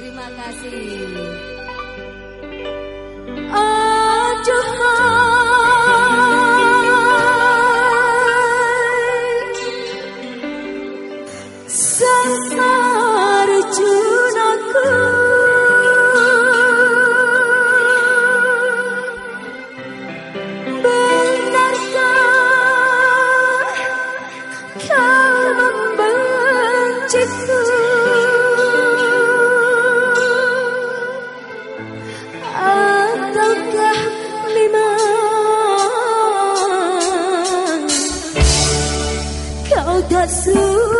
Terima kasih. tak suka